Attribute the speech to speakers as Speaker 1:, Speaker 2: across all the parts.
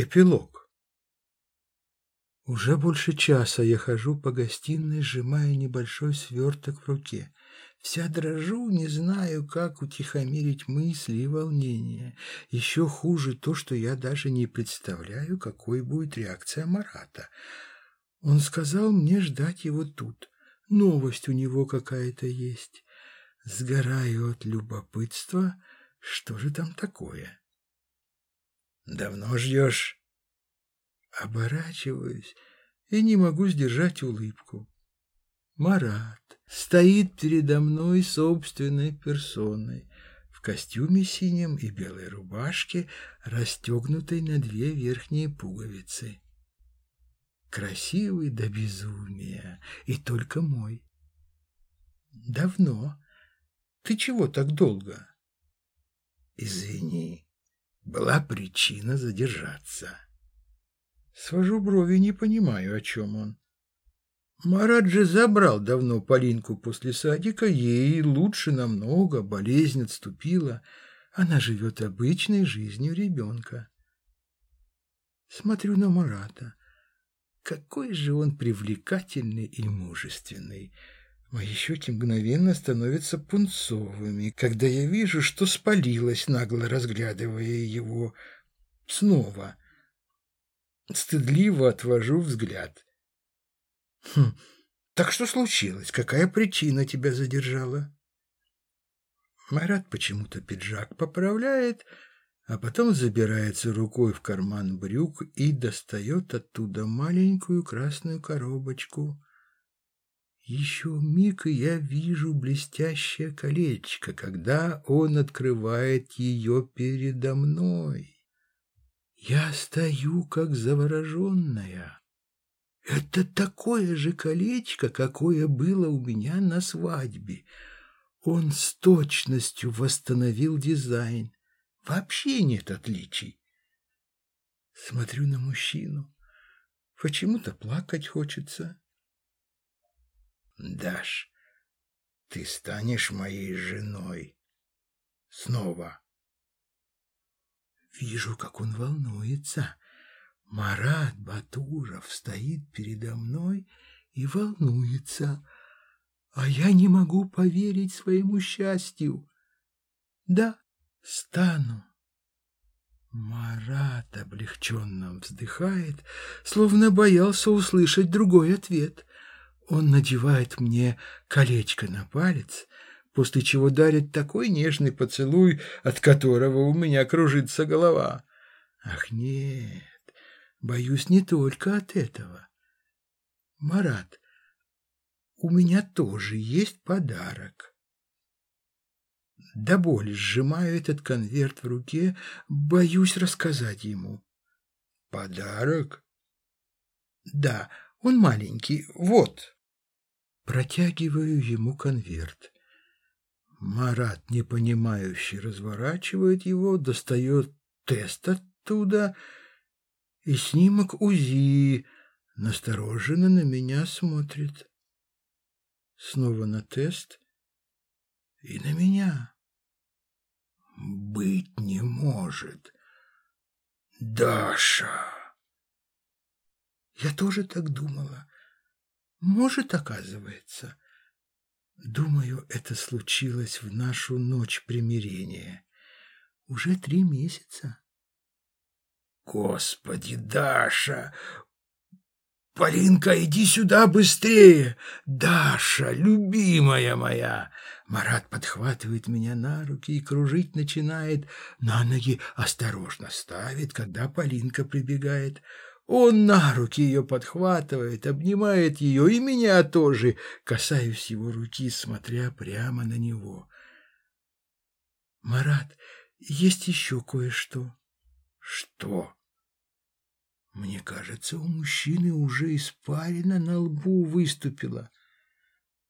Speaker 1: Эпилог. Уже больше часа я хожу по гостиной, сжимая небольшой сверток в руке. Вся дрожу, не знаю, как утихомирить мысли и волнение. Еще хуже то, что я даже не представляю, какой будет реакция Марата. Он сказал мне ждать его тут. Новость у него какая-то есть. Сгораю от любопытства. Что же там такое? Давно ждешь? Оборачиваюсь и не могу сдержать улыбку. Марат стоит передо мной собственной персоной в костюме синем и белой рубашке, расстегнутой на две верхние пуговицы. Красивый до безумия и только мой. Давно. Ты чего так долго? Извини была причина задержаться. Свожу брови, не понимаю, о чем он. Марат же забрал давно Полинку после садика, ей лучше намного, болезнь отступила. Она живет обычной жизнью ребенка. Смотрю на Марата. Какой же он привлекательный и мужественный. Мои щеки мгновенно становятся пунцовыми, когда я вижу, что спалилась, нагло разглядывая его снова. Стыдливо отвожу взгляд. «Хм, так что случилось? Какая причина тебя задержала?» Марат почему-то пиджак поправляет, а потом забирается рукой в карман брюк и достает оттуда маленькую красную коробочку. Еще миг, и я вижу блестящее колечко, когда он открывает ее передо мной. Я стою, как завороженная. Это такое же колечко, какое было у меня на свадьбе. Он с точностью восстановил дизайн. Вообще нет отличий. Смотрю на мужчину. Почему-то плакать хочется. Даш, ты станешь моей женой. Снова. Вижу, как он волнуется. Марат Батуров стоит передо мной и волнуется, а я не могу поверить своему счастью. Да, стану. Марат облегченно вздыхает, словно боялся услышать другой ответ. Он надевает мне колечко на палец, после чего дарит такой нежный поцелуй, от которого у меня кружится голова. Ах, нет, боюсь не только от этого. Марат, у меня тоже есть подарок. До боли сжимаю этот конверт в руке, боюсь рассказать ему. Подарок? Да, он маленький, вот. Протягиваю ему конверт. Марат, непонимающе, разворачивает его, достает тест оттуда и снимок УЗИ, настороженно на меня смотрит. Снова на тест и на меня. Быть не может. Даша! Я тоже так думала. Может, оказывается. Думаю, это случилось в нашу ночь примирения. Уже три месяца. Господи, Даша! Полинка, иди сюда быстрее! Даша, любимая моя! Марат подхватывает меня на руки и кружить начинает, на ноги осторожно ставит, когда Полинка прибегает. Он на руки ее подхватывает, обнимает ее, и меня тоже. Касаюсь его руки, смотря прямо на него. «Марат, есть еще кое-что». «Что?», Мне кажется, у мужчины уже испарина на лбу выступила.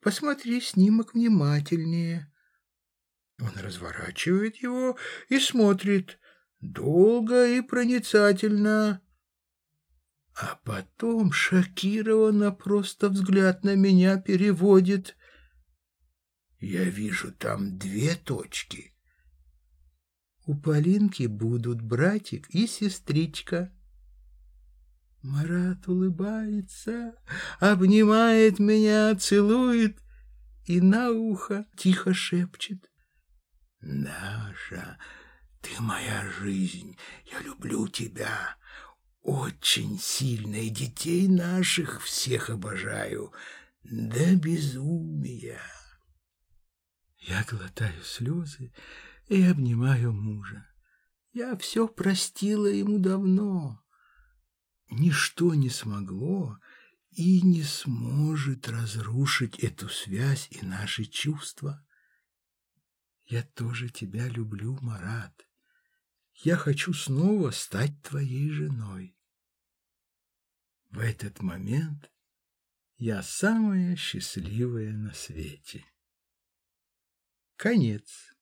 Speaker 1: Посмотри снимок внимательнее. Он разворачивает его и смотрит долго и проницательно. А потом шокированно просто взгляд на меня переводит. Я вижу там две точки. У Полинки будут братик и сестричка. Марат улыбается, обнимает меня, целует и на ухо тихо шепчет. «Даша, ты моя жизнь, я люблю тебя, очень сильно, и детей наших всех обожаю, до безумия». Я глотаю слезы и обнимаю мужа. Я все простила ему давно. Ничто не смогло и не сможет разрушить эту связь и наши чувства. Я тоже тебя люблю, Марат. Я хочу снова стать твоей женой. В этот момент я самая счастливая на свете. Конец.